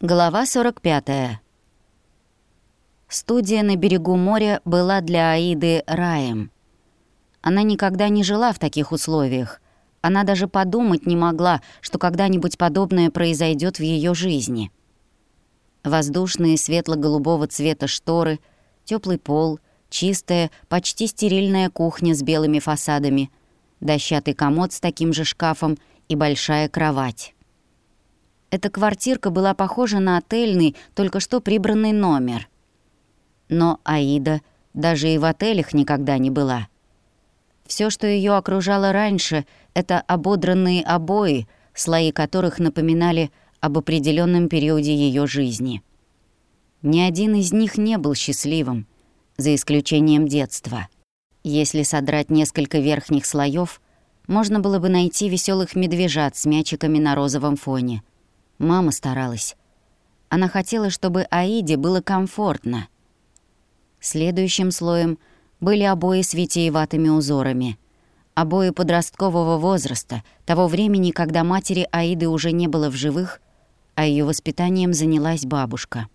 Глава 45. Студия на берегу моря была для Аиды раем. Она никогда не жила в таких условиях. Она даже подумать не могла, что когда-нибудь подобное произойдет в ее жизни. Воздушные светло-голубого цвета шторы, теплый пол, чистая, почти стерильная кухня с белыми фасадами, дощатый комод с таким же шкафом и большая кровать. Эта квартирка была похожа на отельный, только что прибранный номер. Но Аида даже и в отелях никогда не была. Все, что ее окружало раньше, это ободранные обои, слои которых напоминали об определенном периоде ее жизни. Ни один из них не был счастливым, за исключением детства. Если содрать несколько верхних слоев, можно было бы найти веселых медвежат с мячиками на розовом фоне — Мама старалась. Она хотела, чтобы Аиде было комфортно. Следующим слоем были обои с витиеватыми узорами. Обои подросткового возраста, того времени, когда матери Аиды уже не было в живых, а ее воспитанием занялась бабушка.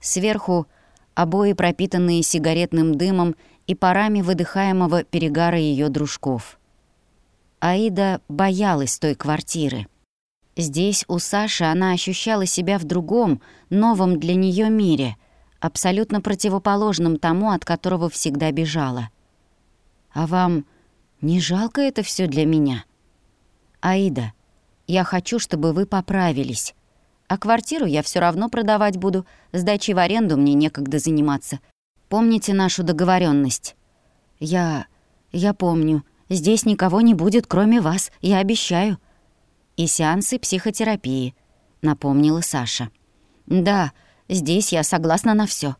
Сверху обои, пропитанные сигаретным дымом и парами выдыхаемого перегара ее дружков. Аида боялась той квартиры. Здесь у Саши она ощущала себя в другом, новом для нее мире, абсолютно противоположном тому, от которого всегда бежала. «А вам не жалко это все для меня?» «Аида, я хочу, чтобы вы поправились. А квартиру я все равно продавать буду, сдачей в аренду мне некогда заниматься. Помните нашу договоренность? «Я... я помню. Здесь никого не будет, кроме вас, я обещаю», и сеансы психотерапии», — напомнила Саша. «Да, здесь я согласна на все.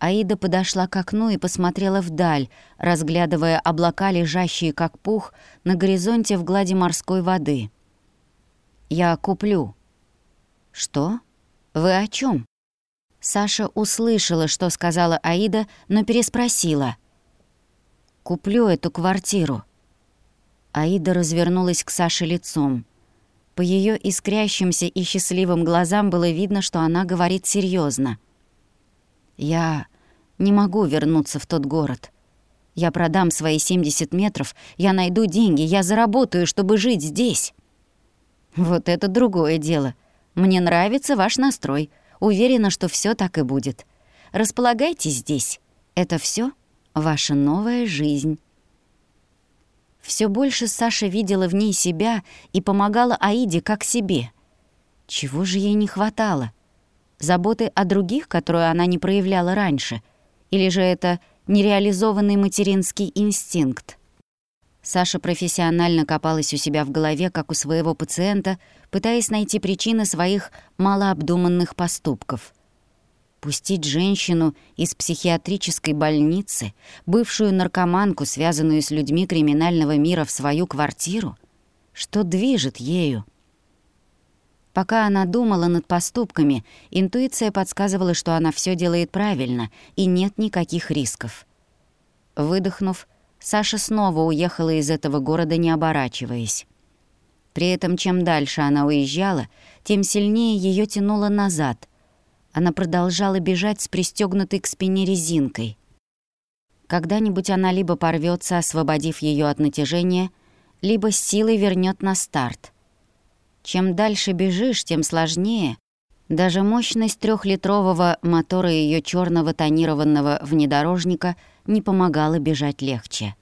Аида подошла к окну и посмотрела вдаль, разглядывая облака, лежащие как пух, на горизонте в глади морской воды. «Я куплю». «Что? Вы о чем? Саша услышала, что сказала Аида, но переспросила. «Куплю эту квартиру. Аида развернулась к Саше лицом. По ее искрящимся и счастливым глазам было видно, что она говорит серьезно. «Я не могу вернуться в тот город. Я продам свои 70 метров, я найду деньги, я заработаю, чтобы жить здесь». «Вот это другое дело. Мне нравится ваш настрой. Уверена, что все так и будет. Располагайтесь здесь. Это все ваша новая жизнь». Все больше Саша видела в ней себя и помогала Аиде как себе. Чего же ей не хватало? Заботы о других, которую она не проявляла раньше? Или же это нереализованный материнский инстинкт? Саша профессионально копалась у себя в голове, как у своего пациента, пытаясь найти причины своих малообдуманных поступков — Пустить женщину из психиатрической больницы, бывшую наркоманку, связанную с людьми криминального мира, в свою квартиру? Что движет ею? Пока она думала над поступками, интуиция подсказывала, что она все делает правильно и нет никаких рисков. Выдохнув, Саша снова уехала из этого города, не оборачиваясь. При этом чем дальше она уезжала, тем сильнее ее тянуло назад, она продолжала бежать с пристегнутой к спине резинкой. Когда-нибудь она либо порвется, освободив ее от натяжения, либо с силой вернет на старт. Чем дальше бежишь, тем сложнее. Даже мощность трехлитрового мотора ее черного тонированного внедорожника не помогала бежать легче.